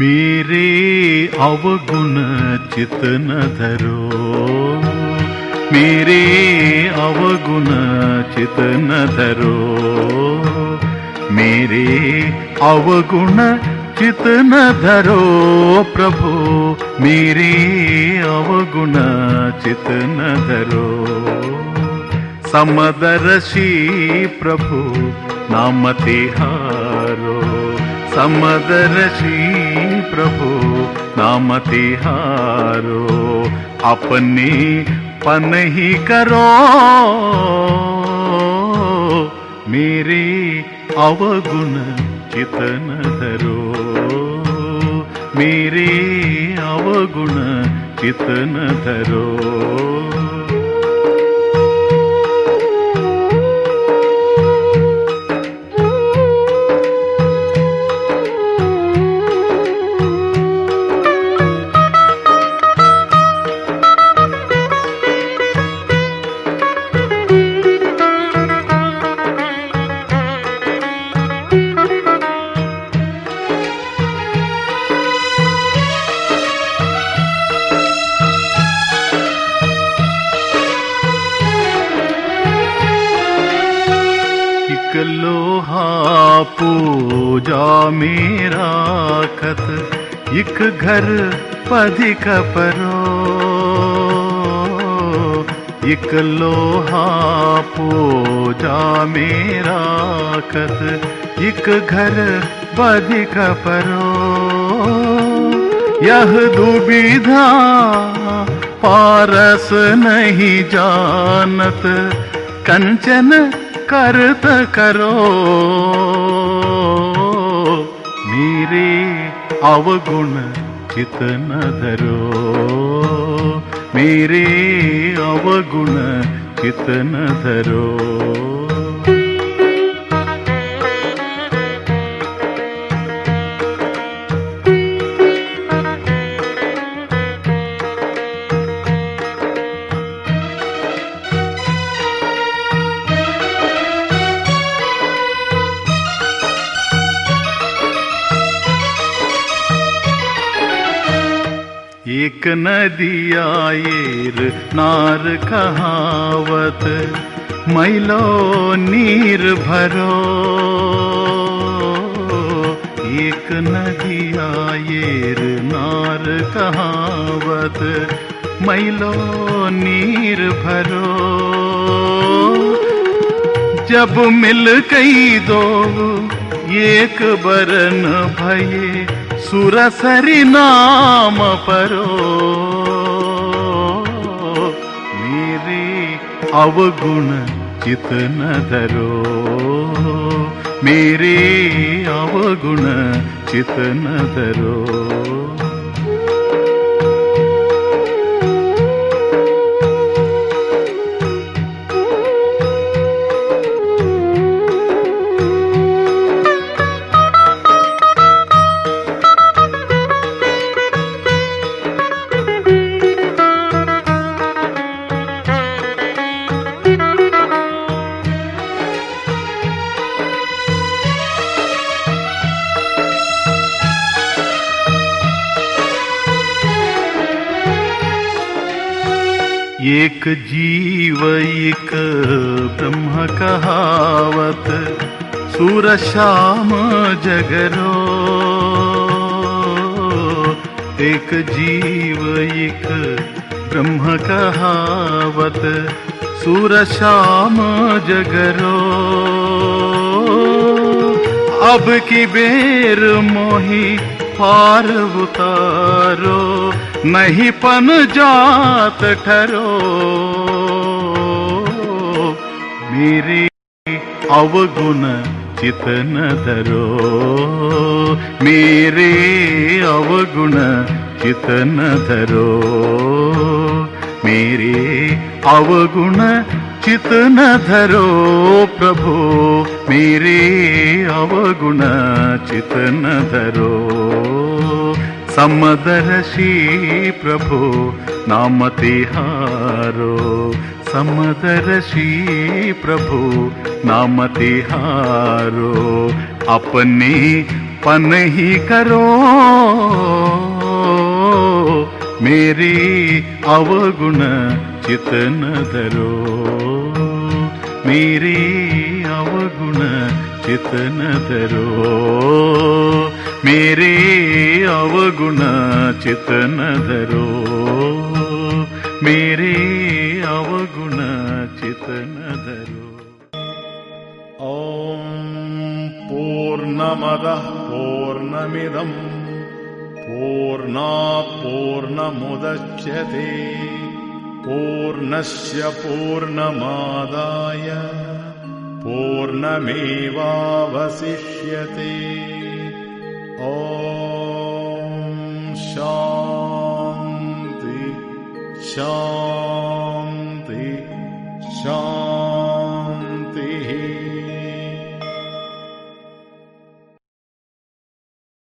मेरे अवगुण चित न धरो। मेरे अवगुण चित न धरो। मेरे अवगुण चित न धरो प्रभु। मेरे अवगुण चित न धरो। समदर्शी प्रभु, नाम तिहारो समदर्शी प्रभु नाम तिहारो अपने पन ही करो मेरे अवगुण चितन धरो मेरे अवगुण चितन धरो एक लोहा पूजा मेरा खत एक घर पधिक परो। एक लोहा पूजा मेरा खत एक घर पधिक परो। यह दुविधा पारस नहीं जानत कंचन करत करो मेरे अवगुण चित न धरो मेरे अवगुण चित न धरो एक नदिया येर नार कहावत, मैलो नीर भरो। एक नदिया येर नार कहावत, मैलो नीर भरो। जब मिल गई दो, एक बरन भये ಸುರಸರಿ ನಾಮ ಪರೋ. ಮೇರೆ ಅವಗುಣ ಚಿತನ ಧರೋ ಮೇರೆ ಅವಗುಣ ಚಿತನ ಧರೋ एक जीव, एक ब्रह्म कहावत, सूर श्याम जगरो। एक जीव, एक ब्रह्म कहावत, सूर श्याम जगरो। अब की बेर मोही पार उतारो। नहीं पन जात ठरो। मेरे अवगुण चित न धरो। मेरे अवगुण चित न धरो। मेरे अवगुण चित न धरो प्रभु। मेरे अवगुण चित न धरो समदर्शी प्रभु नाम तिहारो समदर्शी प्रभु नाम तिहारो अपने पनही करो मेरे अवगुण चितन धरो मेरे अवगुण चितन धरो मेरे अवगुण चितन धरो मेरे अवगुण चितन धरो ॐ पूर्णमदः पूर्णमिदम् पूर्णा पूर्णमुदच्यते पूर्णस्य पूर्णमादाय। पूर्णमेवावशिष्यते ॐ शान्ति शान्ति